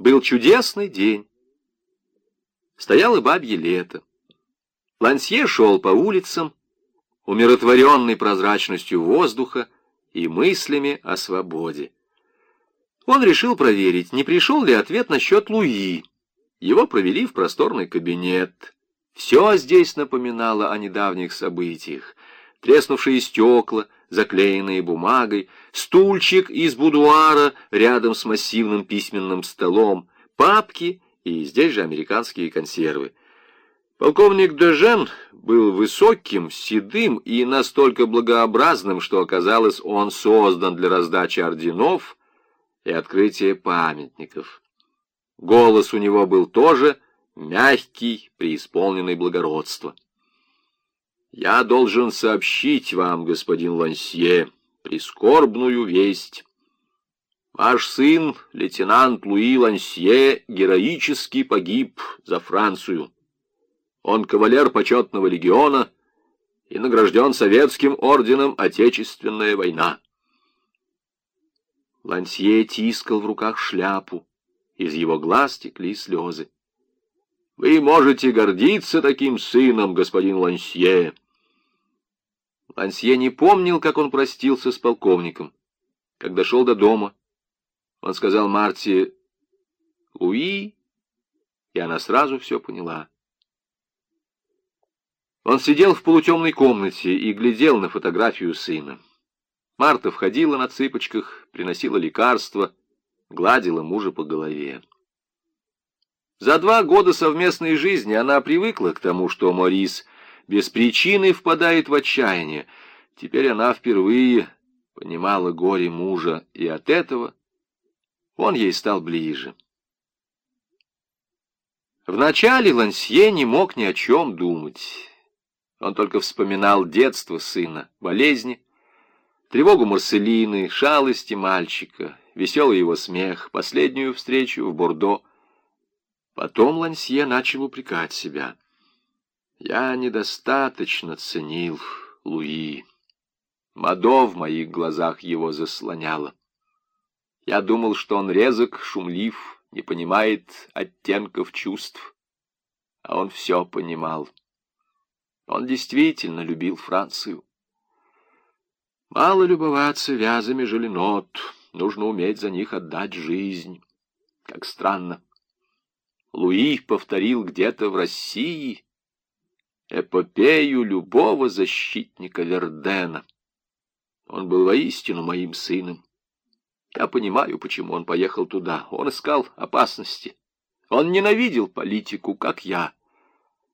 Был чудесный день. Стояло бабье лето. Лансье шел по улицам, умиротворенный прозрачностью воздуха и мыслями о свободе. Он решил проверить, не пришел ли ответ насчет Луи. Его провели в просторный кабинет. Все здесь напоминало о недавних событиях. Треснувшие стекла, заклеенные бумагой, стульчик из будуара рядом с массивным письменным столом, папки и здесь же американские консервы. Полковник Дежен был высоким, седым и настолько благообразным, что оказалось, он создан для раздачи орденов и открытия памятников. Голос у него был тоже мягкий, преисполненный благородства. «Я должен сообщить вам, господин Лансье, прискорбную весть». Ваш сын, лейтенант Луи Лансье, героически погиб за Францию. Он кавалер почетного легиона и награжден советским орденом «Отечественная война». Лансье тискал в руках шляпу. Из его глаз текли слезы. «Вы можете гордиться таким сыном, господин Лансье». Лансье не помнил, как он простился с полковником. Когда шел до дома, он сказал Марте «Луи», и она сразу все поняла. Он сидел в полутемной комнате и глядел на фотографию сына. Марта входила на цыпочках, приносила лекарства, гладила мужа по голове. За два года совместной жизни она привыкла к тому, что Морис без причины впадает в отчаяние. Теперь она впервые понимала горе мужа, и от этого он ей стал ближе. Вначале Лансье не мог ни о чем думать. Он только вспоминал детство сына, болезни, тревогу Марселины, шалости мальчика, веселый его смех, последнюю встречу в Бордо. Потом Лансье начал упрекать себя. «Я недостаточно ценил Луи. Мадо в моих глазах его заслоняла. Я думал, что он резок, шумлив, не понимает оттенков чувств. А он все понимал. Он действительно любил Францию. Мало любоваться вязами желенот, нужно уметь за них отдать жизнь. Как странно. Луи повторил где-то в России эпопею любого защитника Вердена. Он был воистину моим сыном. Я понимаю, почему он поехал туда. Он искал опасности. Он ненавидел политику, как я.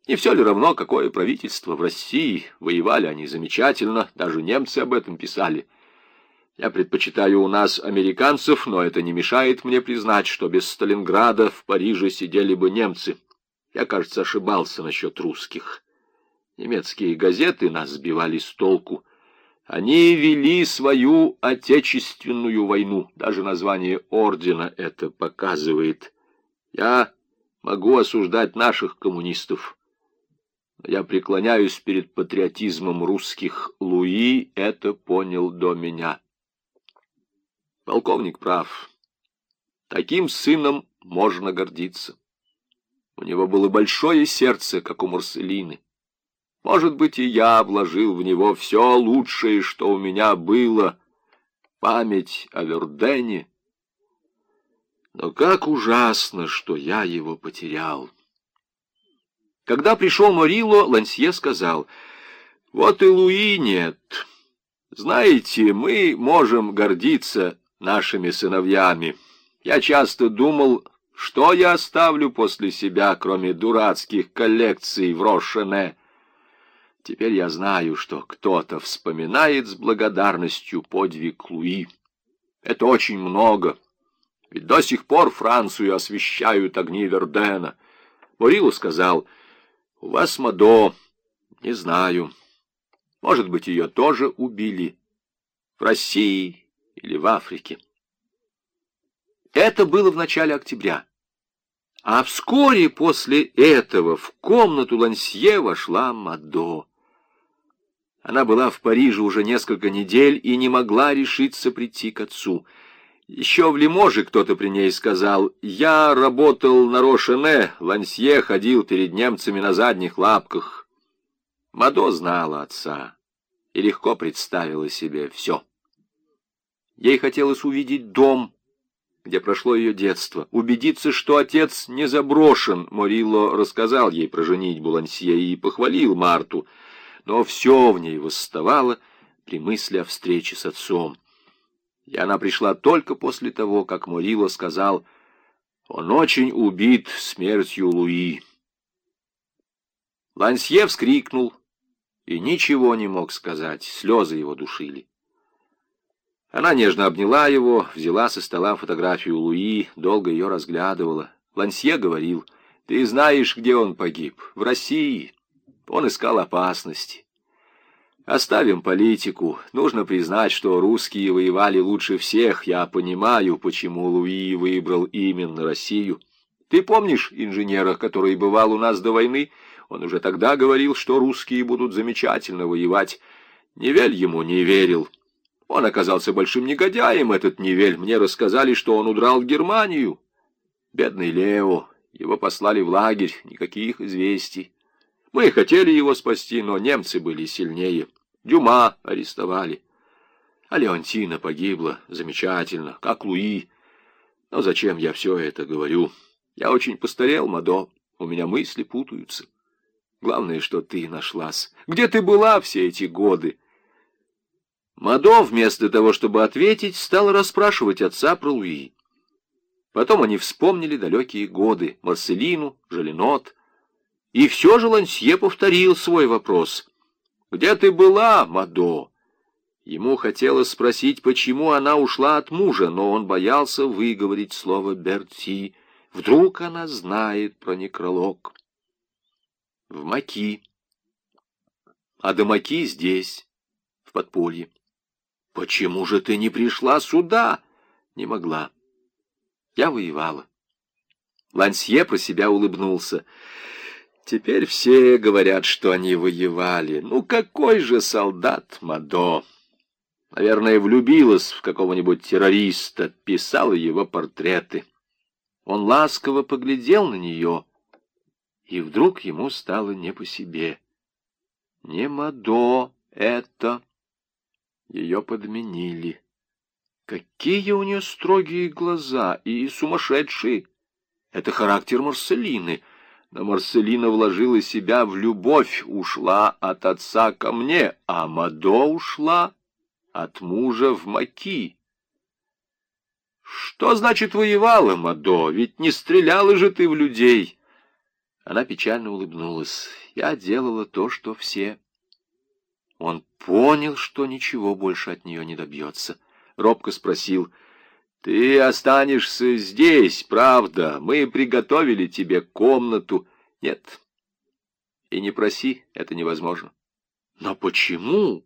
Не все ли равно, какое правительство в России? Воевали они замечательно, даже немцы об этом писали. Я предпочитаю у нас американцев, но это не мешает мне признать, что без Сталинграда в Париже сидели бы немцы. Я, кажется, ошибался насчет русских. Немецкие газеты нас сбивали с толку. Они вели свою отечественную войну. Даже название ордена это показывает. Я могу осуждать наших коммунистов. Я преклоняюсь перед патриотизмом русских. Луи это понял до меня. Полковник прав. Таким сыном можно гордиться. У него было большое сердце, как у Марселины. Может быть, и я вложил в него все лучшее, что у меня было. Память о Вердене. Но как ужасно, что я его потерял. Когда пришел Морило, Лансье сказал, «Вот и Луи нет. Знаете, мы можем гордиться нашими сыновьями. Я часто думал, что я оставлю после себя, кроме дурацких коллекций в Рошене. Теперь я знаю, что кто-то вспоминает с благодарностью подвиг Луи. Это очень много, ведь до сих пор Францию освещают огни Вердена». Морило сказал, — у вас Мадо, не знаю. Может быть, ее тоже убили. В России или в Африке. Это было в начале октября. А вскоре после этого в комнату Лансье вошла Мадо. Она была в Париже уже несколько недель и не могла решиться прийти к отцу. Еще в Лиможе кто-то при ней сказал, «Я работал на Рошене, Лансье ходил перед немцами на задних лапках». Мадо знала отца и легко представила себе все. Ей хотелось увидеть дом, где прошло ее детство, убедиться, что отец не заброшен. Морилло рассказал ей про женитьбу Лансье и похвалил Марту, но все в ней восставало при мысли о встрече с отцом. И она пришла только после того, как Морило сказал, «Он очень убит смертью Луи». Лансье вскрикнул и ничего не мог сказать, слезы его душили. Она нежно обняла его, взяла со стола фотографию Луи, долго ее разглядывала. Лансье говорил, «Ты знаешь, где он погиб? В России. Он искал опасности. Оставим политику. Нужно признать, что русские воевали лучше всех. Я понимаю, почему Луи выбрал именно Россию. Ты помнишь инженера, который бывал у нас до войны? Он уже тогда говорил, что русские будут замечательно воевать. Невель ему не верил. Он оказался большим негодяем, этот Невель. Мне рассказали, что он удрал в Германию. Бедный Лео. Его послали в лагерь. Никаких известий. Мы хотели его спасти, но немцы были сильнее. Дюма арестовали. А Леонтина погибла. Замечательно, как Луи. Но зачем я все это говорю? Я очень постарел, Мадо. У меня мысли путаются. Главное, что ты нашлась. Где ты была все эти годы? Мадо, вместо того, чтобы ответить, стал расспрашивать отца про Луи. Потом они вспомнили далекие годы, Марселину, Жаленот, и все же Лансье повторил свой вопрос. «Где ты была, Мадо?» Ему хотелось спросить, почему она ушла от мужа, но он боялся выговорить слово «Берти». Вдруг она знает про некролог. В Маки. А до Маки здесь, в подполье. «Почему же ты не пришла сюда?» «Не могла. Я воевала». Лансье про себя улыбнулся. Теперь все говорят, что они воевали. Ну, какой же солдат Мадо? Наверное, влюбилась в какого-нибудь террориста, писала его портреты. Он ласково поглядел на нее, и вдруг ему стало не по себе. Не Мадо это. Ее подменили. Какие у нее строгие глаза и сумасшедшие! Это характер Марселины — но Марселина вложила себя в любовь, ушла от отца ко мне, а Мадо ушла от мужа в Маки. Что значит воевала, Мадо? Ведь не стреляла же ты в людей. Она печально улыбнулась. Я делала то, что все. Он понял, что ничего больше от нее не добьется. Робко спросил — ты останешься здесь, правда? Мы приготовили тебе комнату. Нет. И не проси, это невозможно. Но почему?